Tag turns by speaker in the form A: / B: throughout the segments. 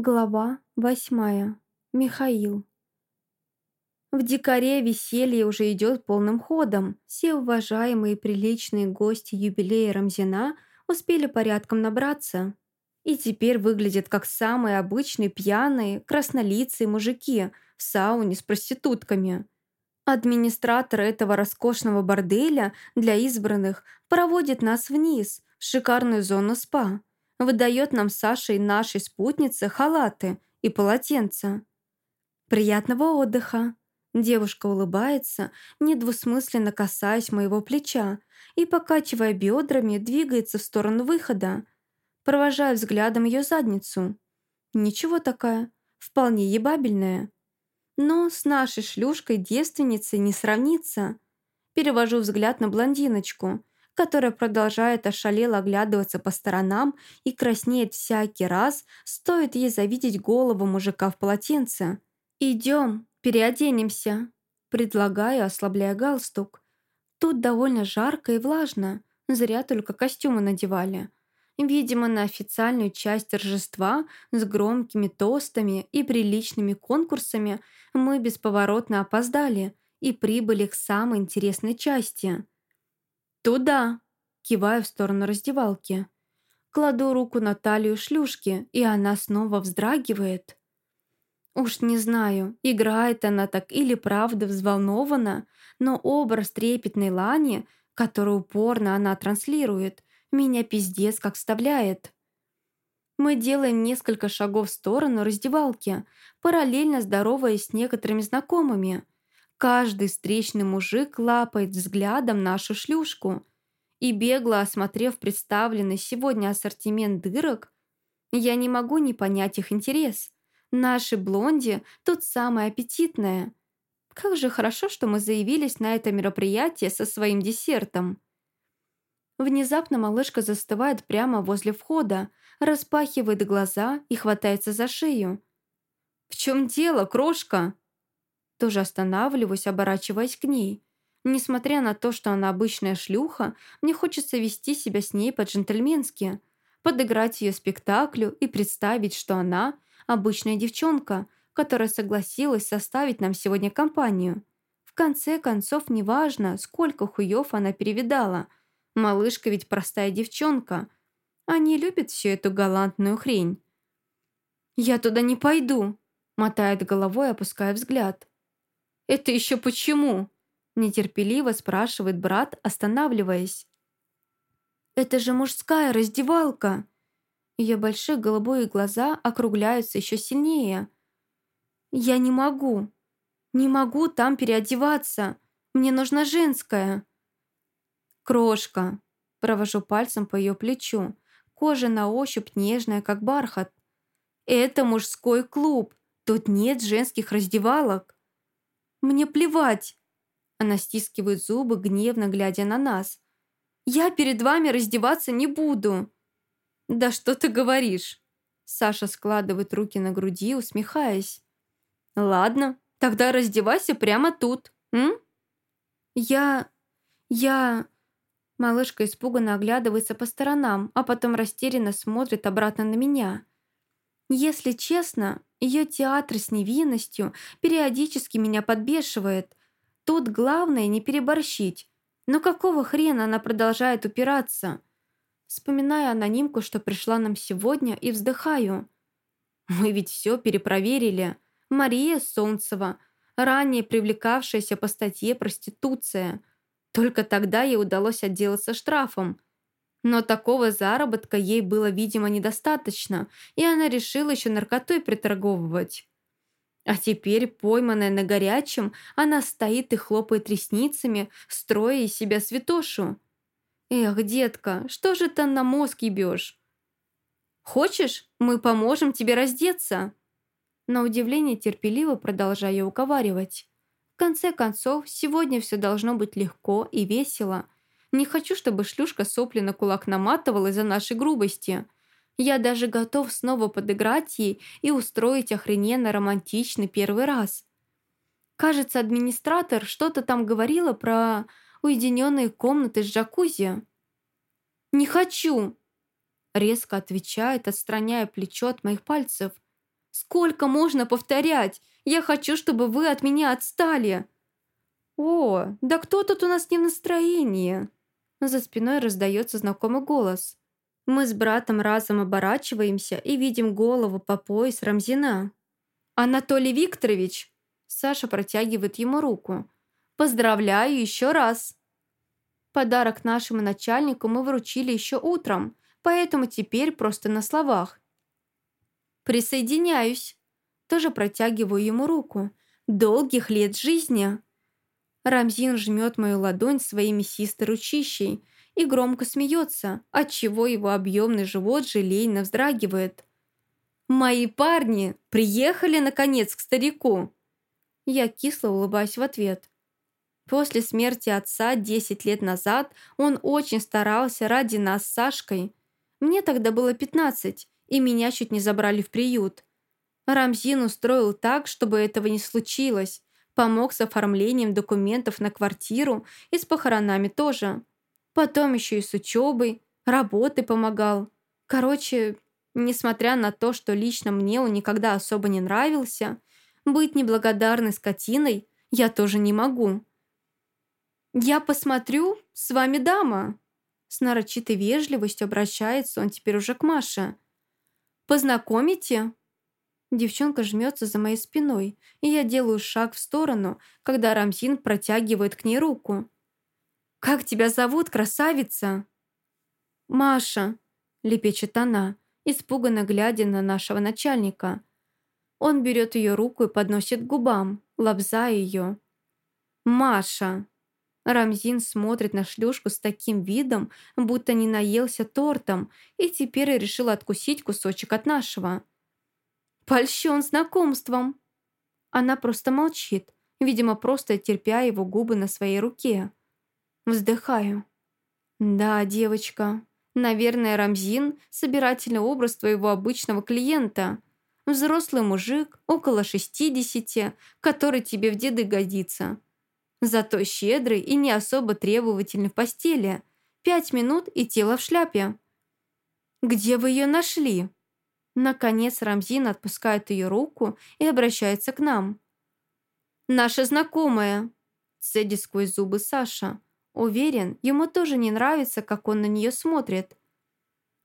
A: Глава восьмая. Михаил. В дикаре веселье уже идет полным ходом. Все уважаемые и приличные гости юбилея Рамзина успели порядком набраться. И теперь выглядят как самые обычные пьяные, краснолицые мужики в сауне с проститутками. Администратор этого роскошного борделя для избранных проводит нас вниз, в шикарную зону спа выдает нам Саше и нашей спутнице халаты и полотенца. «Приятного отдыха!» Девушка улыбается, недвусмысленно касаясь моего плеча и, покачивая бедрами, двигается в сторону выхода. Провожаю взглядом ее задницу. Ничего такая, вполне ебабельная. Но с нашей шлюшкой-девственницей не сравнится. Перевожу взгляд на блондиночку, которая продолжает ошалело оглядываться по сторонам и краснеет всякий раз, стоит ей завидеть голову мужика в полотенце. «Идем, переоденемся», предлагаю, ослабляя галстук. Тут довольно жарко и влажно, зря только костюмы надевали. Видимо, на официальную часть торжества с громкими тостами и приличными конкурсами мы бесповоротно опоздали и прибыли к самой интересной части – «Туда!» – киваю в сторону раздевалки. Кладу руку на талию шлюшки, и она снова вздрагивает. Уж не знаю, играет она так или правда взволнована, но образ трепетной Лани, который упорно она транслирует, меня пиздец как вставляет. Мы делаем несколько шагов в сторону раздевалки, параллельно здороваясь с некоторыми знакомыми – Каждый встречный мужик лапает взглядом нашу шлюшку. И бегло осмотрев представленный сегодня ассортимент дырок, я не могу не понять их интерес. Наши блонди тут самая аппетитная. Как же хорошо, что мы заявились на это мероприятие со своим десертом. Внезапно малышка застывает прямо возле входа, распахивает глаза и хватается за шею. «В чем дело, крошка?» Тоже останавливаюсь, оборачиваясь к ней. Несмотря на то, что она обычная шлюха, мне хочется вести себя с ней по-джентльменски, подыграть ее спектаклю и представить, что она – обычная девчонка, которая согласилась составить нам сегодня компанию. В конце концов, неважно, сколько хуев она перевидала. Малышка ведь простая девчонка. Они любят всю эту галантную хрень. «Я туда не пойду», – мотает головой, опуская взгляд. «Это еще почему?» Нетерпеливо спрашивает брат, останавливаясь. «Это же мужская раздевалка!» Ее большие голубые глаза округляются еще сильнее. «Я не могу. Не могу там переодеваться. Мне нужна женская». «Крошка!» Провожу пальцем по ее плечу. Кожа на ощупь нежная, как бархат. «Это мужской клуб. Тут нет женских раздевалок». Мне плевать!» Она стискивает зубы, гневно глядя на нас. «Я перед вами раздеваться не буду!» «Да что ты говоришь?» Саша складывает руки на груди, усмехаясь. «Ладно, тогда раздевайся прямо тут, м?» «Я... я...» Малышка испуганно оглядывается по сторонам, а потом растерянно смотрит обратно на меня. Если честно, ее театр с невинностью периодически меня подбешивает. Тут главное не переборщить. Но какого хрена она продолжает упираться? Вспоминаю анонимку, что пришла нам сегодня, и вздыхаю. Мы ведь все перепроверили. Мария Солнцева, ранее привлекавшаяся по статье «Проституция». Только тогда ей удалось отделаться штрафом – но такого заработка ей было, видимо, недостаточно, и она решила еще наркотой приторговывать. А теперь, пойманная на горячем, она стоит и хлопает ресницами, строя из себя святошу. «Эх, детка, что же ты на мозг ебешь?» «Хочешь, мы поможем тебе раздеться?» На удивление терпеливо продолжаю уговаривать. В конце концов, сегодня все должно быть легко и весело – не хочу, чтобы шлюшка сопли на кулак наматывала из-за нашей грубости. Я даже готов снова подыграть ей и устроить охрененно романтичный первый раз. Кажется, администратор что-то там говорила про уединенные комнаты с джакузи. «Не хочу!» Резко отвечает, отстраняя плечо от моих пальцев. Сколько можно повторять? Я хочу, чтобы вы от меня отстали!» «О, да кто тут у нас не в настроении?» За спиной раздается знакомый голос. Мы с братом разом оборачиваемся и видим голову по пояс Рамзина. «Анатолий Викторович!» Саша протягивает ему руку. «Поздравляю еще раз!» Подарок нашему начальнику мы вручили еще утром, поэтому теперь просто на словах. «Присоединяюсь!» Тоже протягиваю ему руку. «Долгих лет жизни!» Рамзин жмет мою ладонь своей мясистой ручищей и громко смеется, отчего его объемный живот желейно вздрагивает. «Мои парни приехали, наконец, к старику!» Я кисло улыбаюсь в ответ. После смерти отца 10 лет назад он очень старался ради нас с Сашкой. Мне тогда было 15, и меня чуть не забрали в приют. Рамзин устроил так, чтобы этого не случилось, Помог с оформлением документов на квартиру и с похоронами тоже. Потом еще и с учебой, работы помогал. Короче, несмотря на то, что лично мне он никогда особо не нравился, быть неблагодарной скотиной я тоже не могу. «Я посмотрю, с вами дама!» С нарочитой вежливостью обращается он теперь уже к Маше. «Познакомите?» Девчонка жмется за моей спиной, и я делаю шаг в сторону, когда Рамзин протягивает к ней руку. «Как тебя зовут, красавица?» «Маша», — лепечет она, испуганно глядя на нашего начальника. Он берет ее руку и подносит к губам, лобзая ее. «Маша!» Рамзин смотрит на шлюшку с таким видом, будто не наелся тортом и теперь решил откусить кусочек от нашего. Польщен знакомством. Она просто молчит, видимо, просто терпя его губы на своей руке. Вздыхаю. Да, девочка, наверное, Рамзин – собирательный образ твоего обычного клиента. Взрослый мужик, около 60, который тебе в деды годится. Зато щедрый и не особо требовательный в постели. Пять минут и тело в шляпе. «Где вы ее нашли?» Наконец Рамзин отпускает ее руку и обращается к нам. «Наша знакомая!» Цедит сквозь зубы Саша. Уверен, ему тоже не нравится, как он на нее смотрит.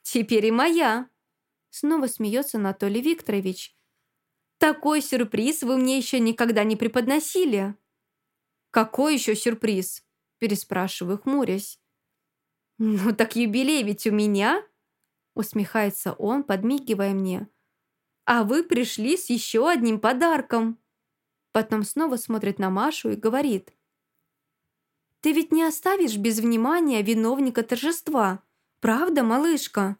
A: «Теперь и моя!» Снова смеется Анатолий Викторович. «Такой сюрприз вы мне еще никогда не преподносили!» «Какой еще сюрприз?» Переспрашиваю, хмурясь. «Ну так юбилей ведь у меня!» Усмехается он, подмигивая мне. «А вы пришли с еще одним подарком!» Потом снова смотрит на Машу и говорит. «Ты ведь не оставишь без внимания виновника торжества, правда, малышка?»